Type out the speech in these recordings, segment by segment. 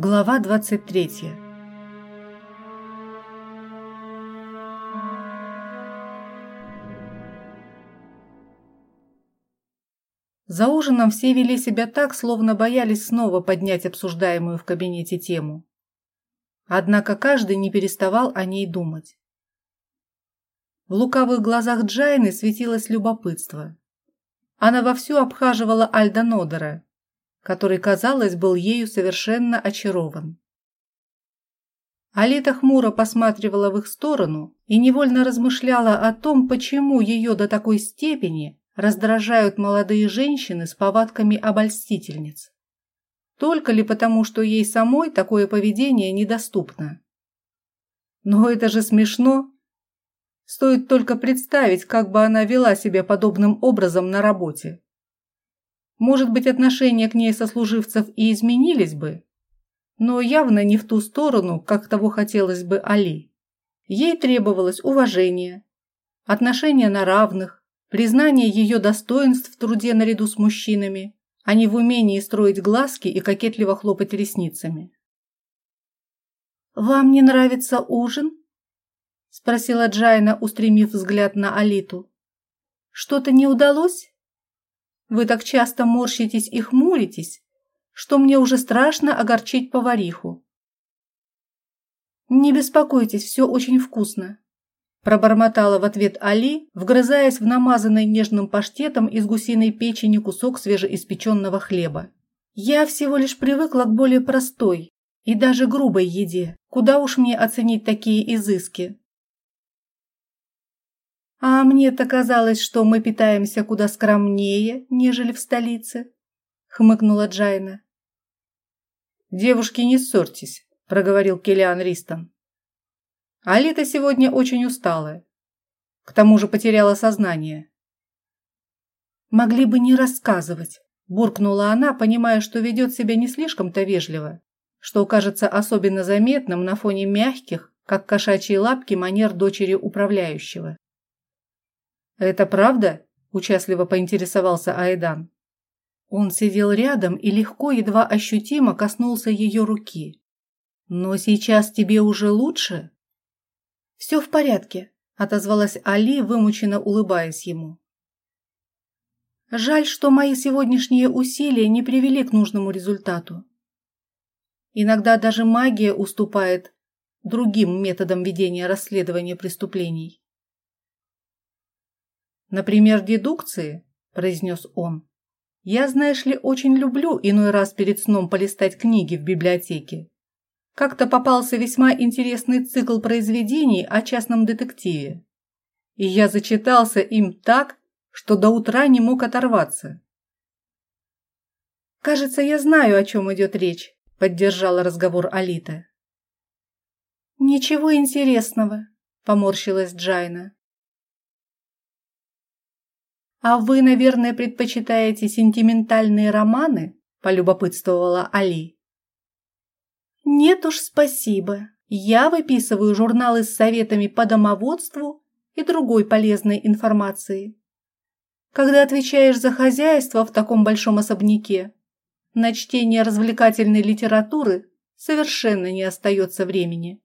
Глава 23 За ужином все вели себя так, словно боялись снова поднять обсуждаемую в кабинете тему. Однако каждый не переставал о ней думать. В лукавых глазах Джайны светилось любопытство. Она вовсю обхаживала Альда Нодера, который, казалось, был ею совершенно очарован. Алита хмуро посматривала в их сторону и невольно размышляла о том, почему ее до такой степени раздражают молодые женщины с повадками обольстительниц. Только ли потому, что ей самой такое поведение недоступно? Но это же смешно. Стоит только представить, как бы она вела себя подобным образом на работе. Может быть, отношения к ней сослуживцев и изменились бы, но явно не в ту сторону, как того хотелось бы Али. Ей требовалось уважение, отношения на равных, признание ее достоинств в труде наряду с мужчинами, а не в умении строить глазки и кокетливо хлопать ресницами. «Вам не нравится ужин?» – спросила Джайна, устремив взгляд на Алиту. «Что-то не удалось?» Вы так часто морщитесь и хмуритесь, что мне уже страшно огорчить повариху. Не беспокойтесь, все очень вкусно. Пробормотала в ответ Али, вгрызаясь в намазанный нежным паштетом из гусиной печени кусок свежеиспеченного хлеба. Я всего лишь привыкла к более простой и даже грубой еде. Куда уж мне оценить такие изыски? А мне-то казалось, что мы питаемся куда скромнее, нежели в столице, хмыкнула Джайна. Девушки, не ссорьтесь, проговорил Келиан Ристон. Алита сегодня очень усталая. К тому же потеряла сознание. Могли бы не рассказывать, буркнула она, понимая, что ведет себя не слишком-то вежливо, что кажется особенно заметным на фоне мягких, как кошачьи лапки, манер дочери управляющего. «Это правда?» – участливо поинтересовался Айдан. Он сидел рядом и легко, едва ощутимо коснулся ее руки. «Но сейчас тебе уже лучше?» «Все в порядке», – отозвалась Али, вымученно улыбаясь ему. «Жаль, что мои сегодняшние усилия не привели к нужному результату. Иногда даже магия уступает другим методам ведения расследования преступлений. «Например, дедукции», – произнес он. «Я, знаешь ли, очень люблю иной раз перед сном полистать книги в библиотеке. Как-то попался весьма интересный цикл произведений о частном детективе. И я зачитался им так, что до утра не мог оторваться». «Кажется, я знаю, о чем идет речь», – поддержала разговор Алита. «Ничего интересного», – поморщилась Джайна. «А вы, наверное, предпочитаете сентиментальные романы?» – полюбопытствовала Али. «Нет уж, спасибо. Я выписываю журналы с советами по домоводству и другой полезной информации. Когда отвечаешь за хозяйство в таком большом особняке, на чтение развлекательной литературы совершенно не остается времени.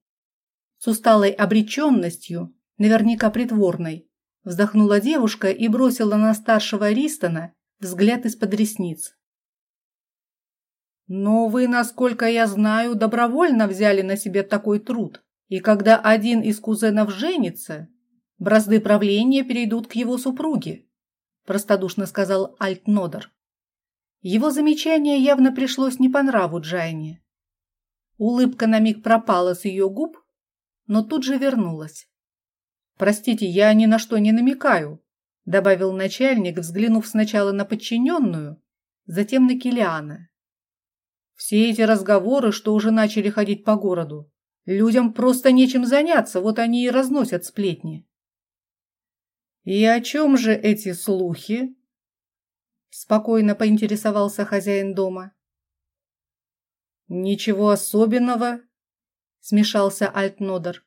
С усталой обреченностью, наверняка притворной, Вздохнула девушка и бросила на старшего Ристона взгляд из-под ресниц. «Но вы, насколько я знаю, добровольно взяли на себя такой труд, и когда один из кузенов женится, бразды правления перейдут к его супруге», простодушно сказал Альтнодер. Его замечание явно пришлось не по нраву Джайне. Улыбка на миг пропала с ее губ, но тут же вернулась. «Простите, я ни на что не намекаю», – добавил начальник, взглянув сначала на подчиненную, затем на Килиана. «Все эти разговоры, что уже начали ходить по городу, людям просто нечем заняться, вот они и разносят сплетни». «И о чем же эти слухи?» – спокойно поинтересовался хозяин дома. «Ничего особенного», – смешался Альтнодер.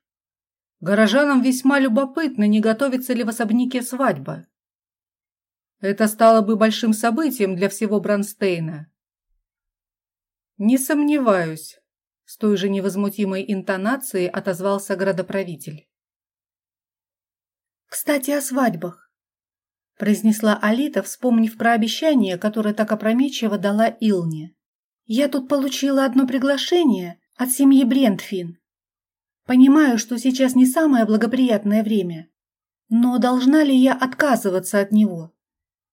Горожанам весьма любопытно, не готовится ли в особняке свадьба. Это стало бы большим событием для всего Бронстейна. Не сомневаюсь, с той же невозмутимой интонацией отозвался градоправитель. «Кстати, о свадьбах», – произнесла Алита, вспомнив про обещание, которое так опрометчиво дала Илне. «Я тут получила одно приглашение от семьи Брентфин. Понимаю, что сейчас не самое благоприятное время, но должна ли я отказываться от него?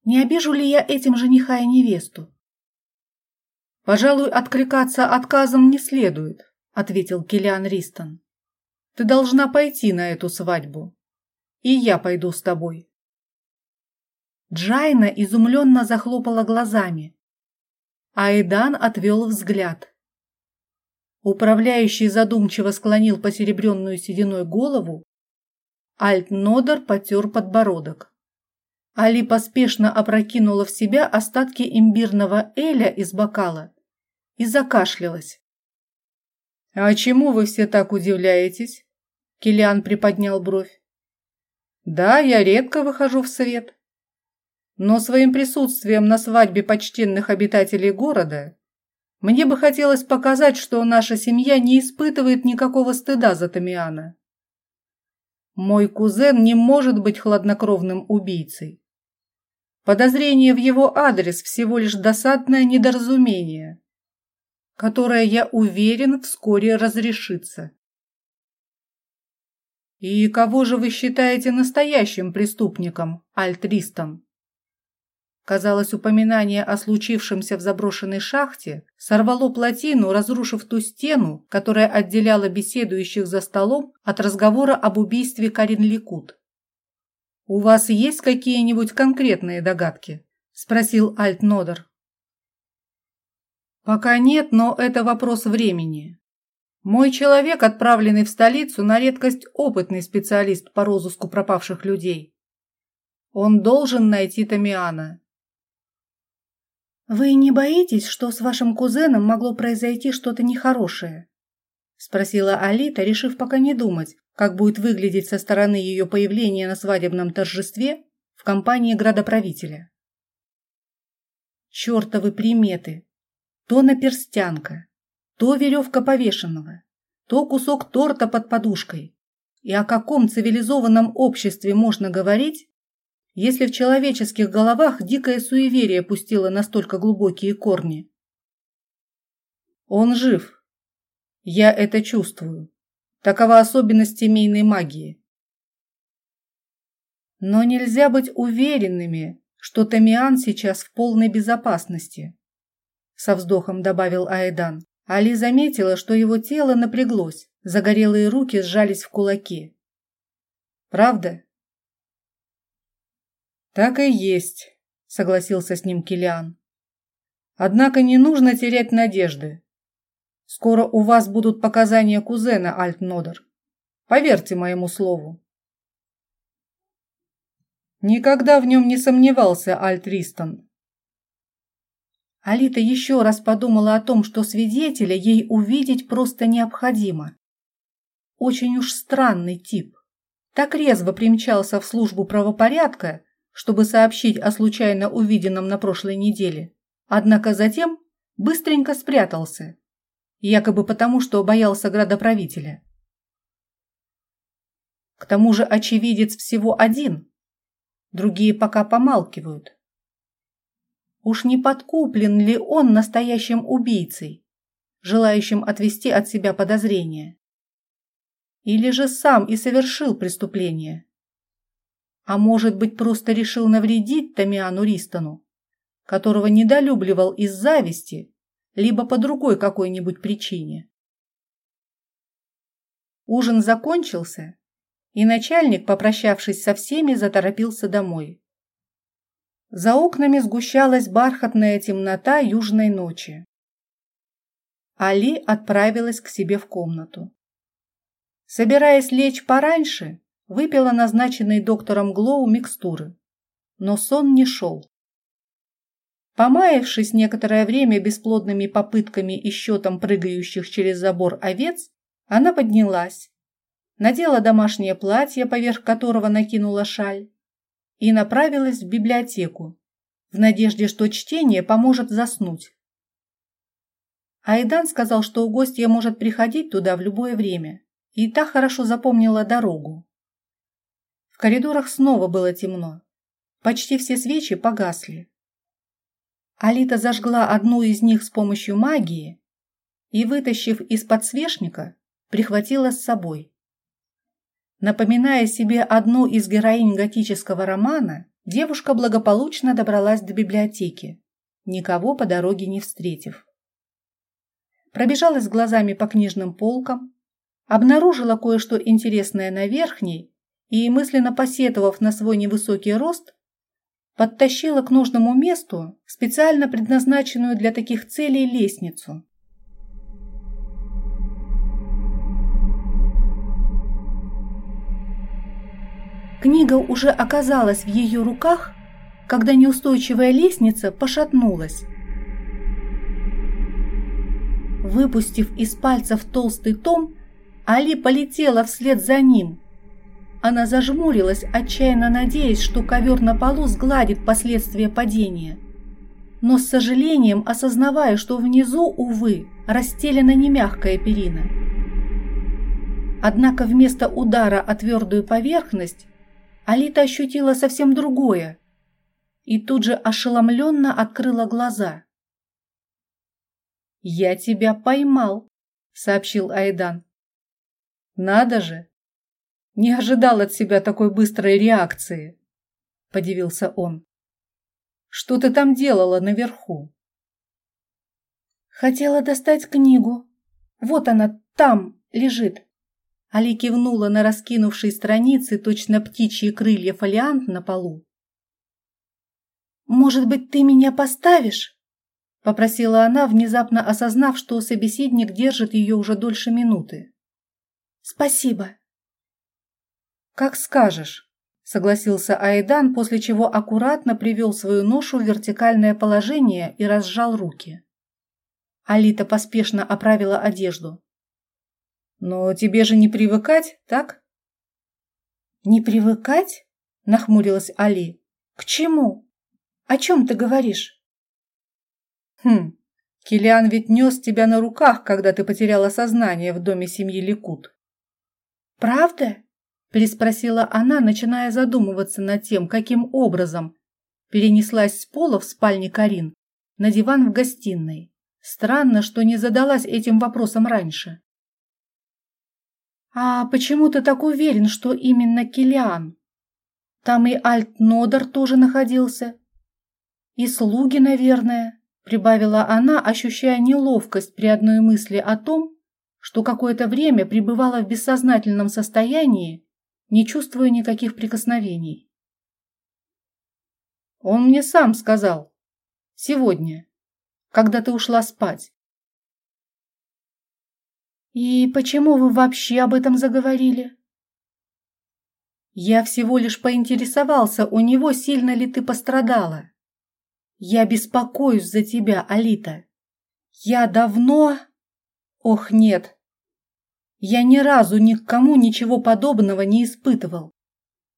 Не обижу ли я этим жениха и невесту?» «Пожалуй, откликаться отказом не следует», — ответил Килиан Ристон. «Ты должна пойти на эту свадьбу. И я пойду с тобой». Джайна изумленно захлопала глазами. Айдан отвел взгляд. Управляющий задумчиво склонил посеребренную сединой голову. Альтнодер потер подбородок. Али поспешно опрокинула в себя остатки имбирного эля из бокала и закашлялась. «А чему вы все так удивляетесь?» Килиан приподнял бровь. «Да, я редко выхожу в свет. Но своим присутствием на свадьбе почтенных обитателей города мне бы хотелось показать, что наша семья не испытывает никакого стыда за Тамиана. Мой кузен не может быть хладнокровным убийцей. Подозрение в его адрес всего лишь досадное недоразумение которая, я уверен, вскоре разрешится. «И кого же вы считаете настоящим преступником, Альтристон?» Казалось, упоминание о случившемся в заброшенной шахте сорвало плотину, разрушив ту стену, которая отделяла беседующих за столом от разговора об убийстве Карин Ликут. «У вас есть какие-нибудь конкретные догадки?» – спросил Альт Нодер. Пока нет, но это вопрос времени. Мой человек, отправленный в столицу, на редкость опытный специалист по розыску пропавших людей. Он должен найти Тамиана. «Вы не боитесь, что с вашим кузеном могло произойти что-то нехорошее?» – спросила Алита, решив пока не думать, как будет выглядеть со стороны ее появления на свадебном торжестве в компании градоправителя. «Чертовы приметы!» То наперстянка, то веревка повешенного, то кусок торта под подушкой. И о каком цивилизованном обществе можно говорить, если в человеческих головах дикое суеверие пустило настолько глубокие корни? Он жив. Я это чувствую. Такова особенность семейной магии. Но нельзя быть уверенными, что Тамиан сейчас в полной безопасности со вздохом добавил Айдан. Али заметила, что его тело напряглось, загорелые руки сжались в кулаки. Правда? Так и есть, согласился с ним Килиан. Однако не нужно терять надежды. Скоро у вас будут показания кузена Альтнодер. Поверьте моему слову. Никогда в нем не сомневался Альт Ристон. Алита еще раз подумала о том, что свидетеля ей увидеть просто необходимо. Очень уж странный тип. Так резво примчался в службу правопорядка, чтобы сообщить о случайно увиденном на прошлой неделе. Однако затем быстренько спрятался, якобы потому, что боялся градоправителя. К тому же очевидец всего один, другие пока помалкивают. Уж не подкуплен ли он настоящим убийцей, желающим отвести от себя подозрения? Или же сам и совершил преступление? А может быть, просто решил навредить Тамиану Ристону, которого недолюбливал из зависти, либо по другой какой-нибудь причине? Ужин закончился, и начальник, попрощавшись со всеми, заторопился домой. За окнами сгущалась бархатная темнота южной ночи. Али отправилась к себе в комнату. Собираясь лечь пораньше, выпила назначенные доктором Глоу микстуры, но сон не шел. Помаявшись некоторое время бесплодными попытками и счетом прыгающих через забор овец, она поднялась, надела домашнее платье, поверх которого накинула шаль, и направилась в библиотеку, в надежде, что чтение поможет заснуть. Айдан сказал, что у гостья может приходить туда в любое время, и та хорошо запомнила дорогу. В коридорах снова было темно. Почти все свечи погасли. Алита зажгла одну из них с помощью магии и, вытащив из подсвечника, прихватила с собой. Напоминая себе одну из героинь готического романа, девушка благополучно добралась до библиотеки, никого по дороге не встретив. Пробежалась глазами по книжным полкам, обнаружила кое-что интересное на верхней и, мысленно посетовав на свой невысокий рост, подтащила к нужному месту специально предназначенную для таких целей лестницу. Книга уже оказалась в ее руках, когда неустойчивая лестница пошатнулась. Выпустив из пальцев толстый том, Али полетела вслед за ним. Она зажмурилась, отчаянно надеясь, что ковер на полу сгладит последствия падения. Но с сожалением осознавая, что внизу, увы, расстелена не мягкая перина. Однако вместо удара о твердую поверхность Алита ощутила совсем другое и тут же ошеломленно открыла глаза. «Я тебя поймал», — сообщил Айдан. «Надо же! Не ожидал от себя такой быстрой реакции», — подивился он. «Что ты там делала наверху?» «Хотела достать книгу. Вот она там лежит», Али кивнула на раскинувшие страницы, точно птичьи крылья фолиант на полу. «Может быть, ты меня поставишь?» – попросила она, внезапно осознав, что собеседник держит ее уже дольше минуты. «Спасибо». «Как скажешь», – согласился Айдан, после чего аккуратно привел свою ношу в вертикальное положение и разжал руки. Алита поспешно оправила одежду. Но тебе же не привыкать, так? Не привыкать? Нахмурилась Али. К чему? О чем ты говоришь? Хм, Килиан ведь нес тебя на руках, когда ты потеряла сознание в доме семьи Ликут. Правда? Переспросила она, начиная задумываться над тем, каким образом перенеслась с пола в спальне Карин на диван в гостиной. Странно, что не задалась этим вопросом раньше. «А почему ты так уверен, что именно Килиан? Там и Альт-Нодер тоже находился. И слуги, наверное», — прибавила она, ощущая неловкость при одной мысли о том, что какое-то время пребывала в бессознательном состоянии, не чувствуя никаких прикосновений. «Он мне сам сказал. Сегодня, когда ты ушла спать. «И почему вы вообще об этом заговорили?» «Я всего лишь поинтересовался у него, сильно ли ты пострадала. Я беспокоюсь за тебя, Алита. Я давно... Ох, нет. Я ни разу ни к кому ничего подобного не испытывал.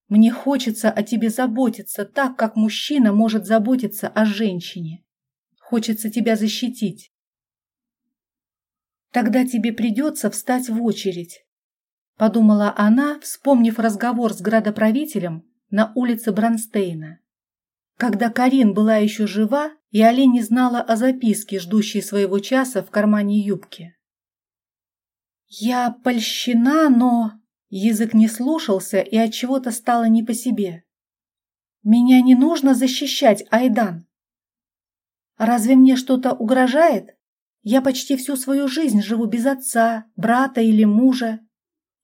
Мне хочется о тебе заботиться так, как мужчина может заботиться о женщине. Хочется тебя защитить. Тогда тебе придется встать в очередь, подумала она, вспомнив разговор с градоправителем на улице Бронстейна. Когда Карин была еще жива, и Али не знала о записке, ждущей своего часа в кармане юбки. «Я польщена, но...» Язык не слушался и от чего то стало не по себе. «Меня не нужно защищать, Айдан. Разве мне что-то угрожает?» Я почти всю свою жизнь живу без отца, брата или мужа,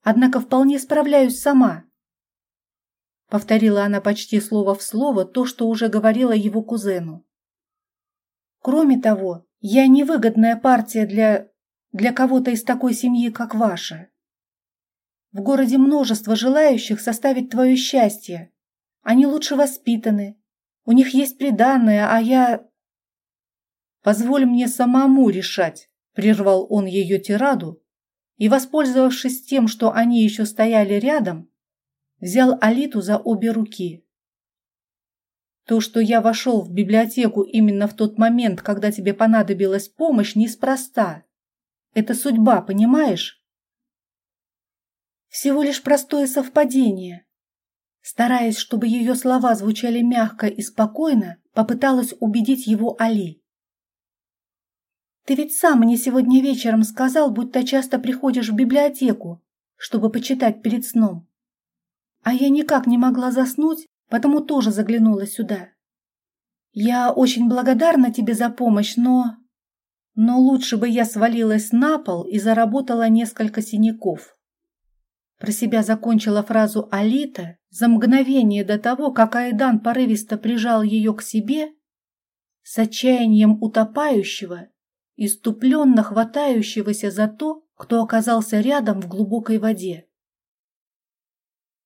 однако вполне справляюсь сама. Повторила она почти слово в слово то, что уже говорила его кузену. Кроме того, я невыгодная партия для... для кого-то из такой семьи, как ваша. В городе множество желающих составить твое счастье. Они лучше воспитаны, у них есть приданное, а я... Позволь мне самому решать, прервал он ее тираду и, воспользовавшись тем, что они еще стояли рядом, взял Алиту за обе руки. То, что я вошел в библиотеку именно в тот момент, когда тебе понадобилась помощь, неспроста. Это судьба, понимаешь? Всего лишь простое совпадение. Стараясь, чтобы ее слова звучали мягко и спокойно, попыталась убедить его Али. «Ты ведь сам мне сегодня вечером сказал, будто часто приходишь в библиотеку, чтобы почитать перед сном. А я никак не могла заснуть, потому тоже заглянула сюда. Я очень благодарна тебе за помощь, но... Но лучше бы я свалилась на пол и заработала несколько синяков. Про себя закончила фразу Алита за мгновение до того, как Айдан порывисто прижал ее к себе, с отчаянием утопающего, иступленно хватающегося за то, кто оказался рядом в глубокой воде.